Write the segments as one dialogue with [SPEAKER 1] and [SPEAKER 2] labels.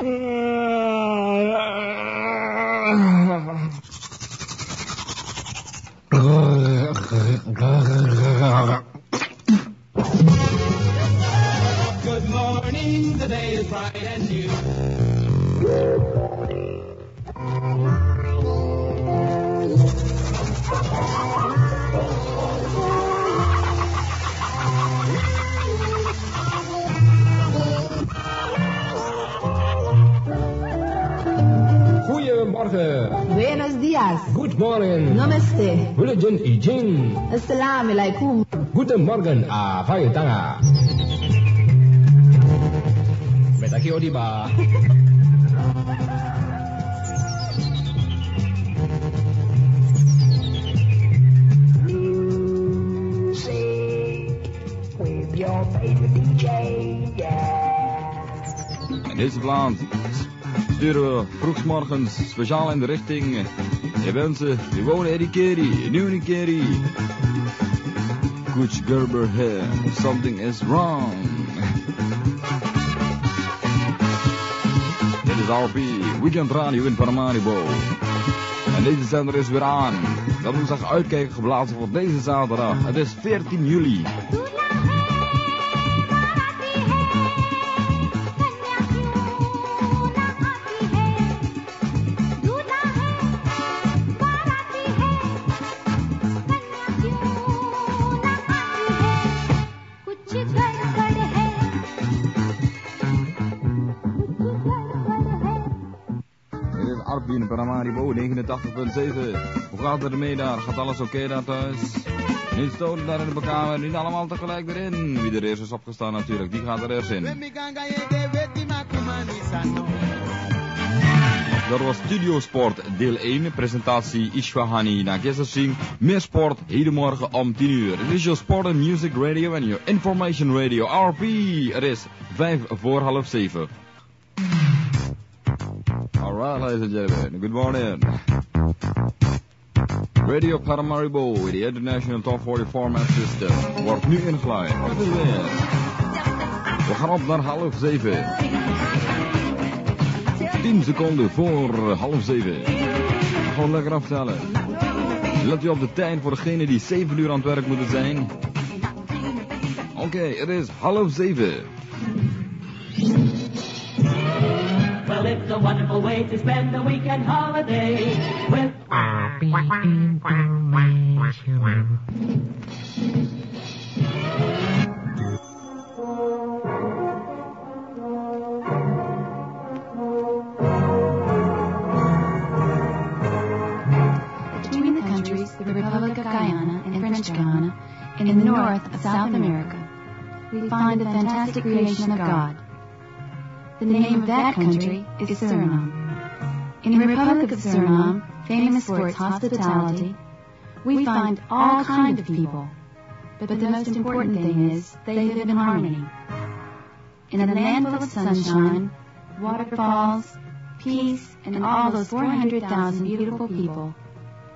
[SPEAKER 1] Good morning, the day is bright and new.
[SPEAKER 2] Morning.
[SPEAKER 3] Namaste.
[SPEAKER 2] William Ijin.
[SPEAKER 3] Assalamu alaikum.
[SPEAKER 2] Guten Morgen. Ah, fai tanga. Metaki odiba.
[SPEAKER 4] with your favorite DJ, yeah.
[SPEAKER 5] En deze plaat sturen we vroegsmorgens speciaal in de richting de mensen die wonen in die Kerry, in. Coach Gerber here, something is wrong. Dit is RP, Weekend Radio in Paramaribo. En deze zender is weer aan. Dat moet zich uitkijken geblazen voor deze zaterdag. Het is 14 juli. In Paramaribo 89.7. Hoe gaat het ermee daar? Gaat alles oké daar thuis? Niet stoten daar in de kamer, niet allemaal tegelijk erin. Wie er eerst is opgestaan natuurlijk, die gaat er eerst in. Dat was Studio Sport deel 1, presentatie Ishwahani Nagesser Singh. Meer sport, hedenmorgen om 10 uur. Dit is sport and music radio en your information radio RP. Het is 5 voor half 7. Alright, ladies and gentlemen, good morning. Radio Paramaribo, the International Top 40 Format System, wordt nu is weer? We gaan op naar half zeven. 10 seconden voor half zeven. Gewoon lekker aftellen. Let u op de tijd voor degenen die 7 uur aan het werk moeten zijn. Oké, het is half zeven.
[SPEAKER 1] It's a wonderful way to spend a weekend holiday with
[SPEAKER 6] Between the countries, the Republic of Guyana and French Guiana, and in the north of South America, we find the fantastic creation of God. The name of that country is Suriname. In the Republic of Suriname, famous for its hospitality, we find all kinds of people. But the most important thing is they live in harmony. In a land full of sunshine, waterfalls, peace, and all those 400,000 beautiful people,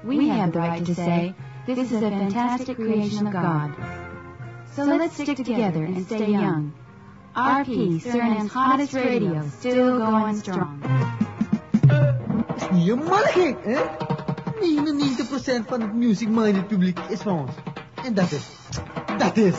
[SPEAKER 6] we have the right to say this is a fantastic creation of God. So let's stick together and stay young. RP, Suriname's hottest radio, still going strong.
[SPEAKER 7] Dat is niet helemaal gek, hè? 99% van het music-minded publiek is van ons. En dat is... Dat is...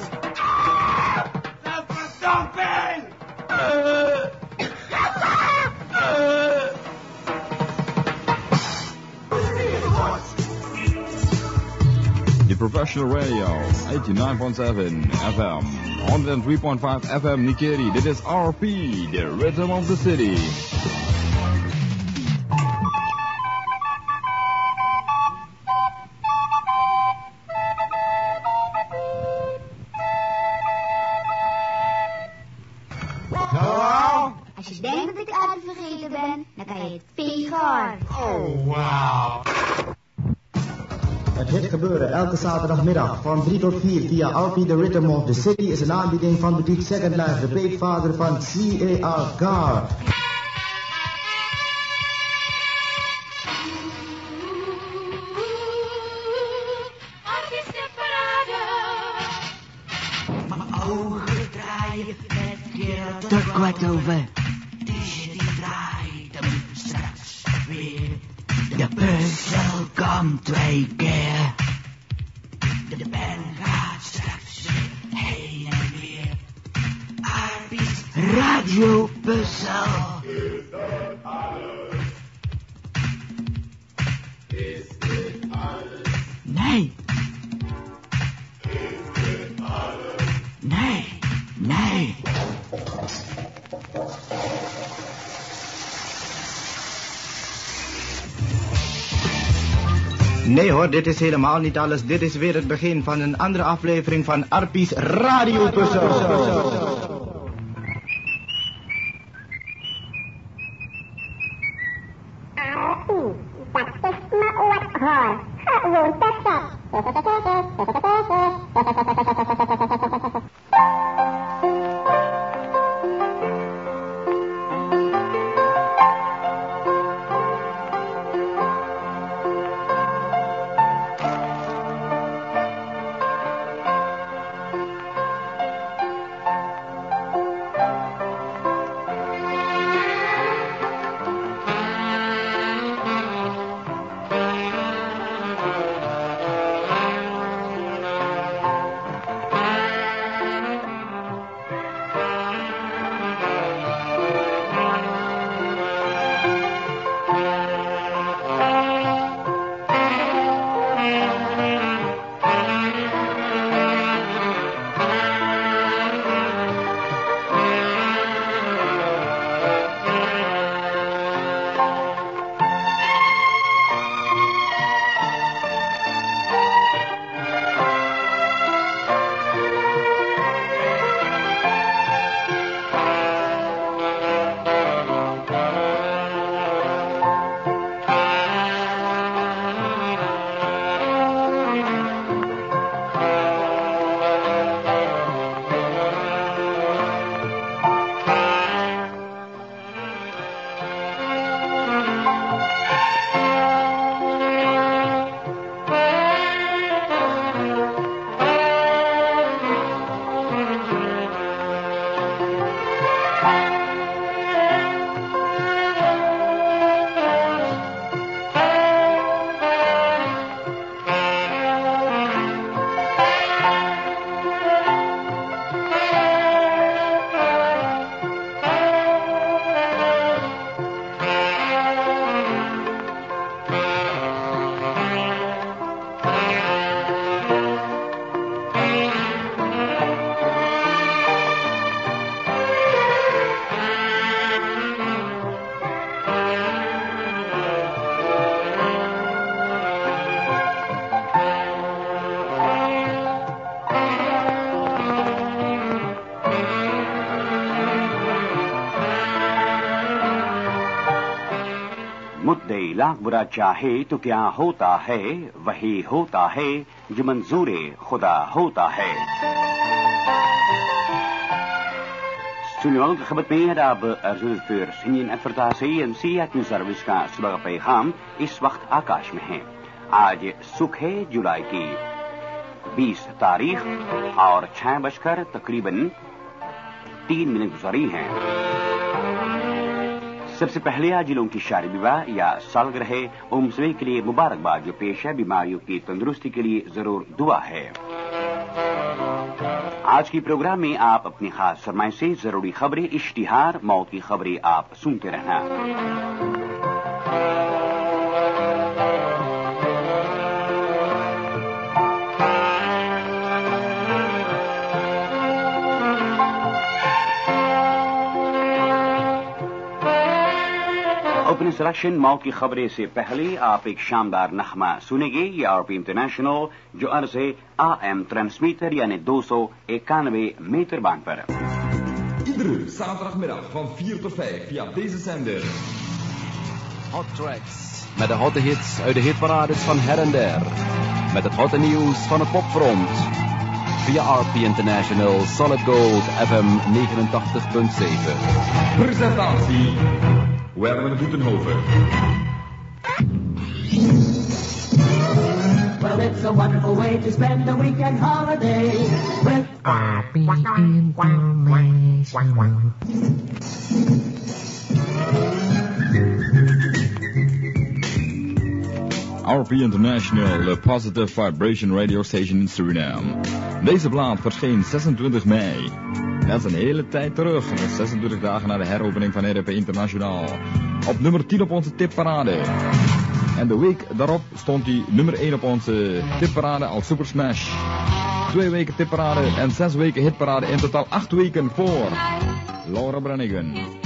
[SPEAKER 5] The Professional Radio, 89.7 FM, 103.5 FM Nikeri. Dit is RP, the rhythm of the city.
[SPEAKER 8] Het
[SPEAKER 9] hit gebeuren elke zaterdagmiddag van 3 tot 4 via Alpi The Rhythm of the City is een aanbieding van boutique Second Life, de peetvader van C.A.R. Gar.
[SPEAKER 7] Tot kwart over.
[SPEAKER 10] Puzzel komt twee keer. De pen gaat straks heen en weer. Arby's radiopuzzel. Nee. Nee
[SPEAKER 9] hoor, dit is helemaal niet alles. Dit is weer het begin van een andere aflevering van Arpies.
[SPEAKER 8] Dat
[SPEAKER 11] मुद्दे लाख बुरा चाहे तो क्या होता है? वही होता है जो मंजूर खुदा होता है। Studio gebat mee dat Arjun voor Indian Advertising en Siat News Service का सुबह पैगाम इस वक्त आकाश में है। आज सुख है जुलाई की 20 तारीख और छह बजकर तकरीबन तीन मिनट गुजारी हैं। सबसे पहले आज जिलों की शारी विवाह या सालग्रह उम्र के लिए मुबारकबाद, जो पेश है, बीमारियों की तंदुरुस्ती के लिए ज़रूर दुआ है। आज की प्रोग्राम में आप अपनी खास सरमाए से ज़रूरी खबरें, इश्तिहार, मौत की खबरें आप सुनते रहना। ओपन सिलेक्शन मौत की खबरें से पहले आप एक शानदार नखमा सुनेंगे ये आरपी इंटरनेशनल जो अर्ज है आ एम ट्रांसमीटर यानी दो सौ इक्यानवे मीटर बांध पर
[SPEAKER 5] Iedere zaterdagmiddag van 4 tot 5 via deze zender.
[SPEAKER 12] Hot Tracks. Met de hotte hits uit de hitparades van her en der. Met het hotte nieuws van het popfront. Via RP International Solid Gold FM 89.7.
[SPEAKER 5] Presentatie. Werner Voetenhoven.
[SPEAKER 1] Well, it's a wonderful way to spend a weekend holiday with
[SPEAKER 13] Happy International.
[SPEAKER 5] RP International, de Positive Vibration Radio Station in Suriname. Deze plaat verscheen 26 mei. Dat is een hele tijd terug, 26 dagen na de heropening van RP Internationaal. Op nummer 10 op onze tipparade. En de week daarop stond hij nummer 1 op onze tipparade als Super Smash. Twee weken tipparade en zes weken hitparade. In totaal acht weken voor Laura Brannigan.